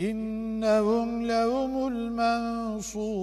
إنهم لهم المنصورون.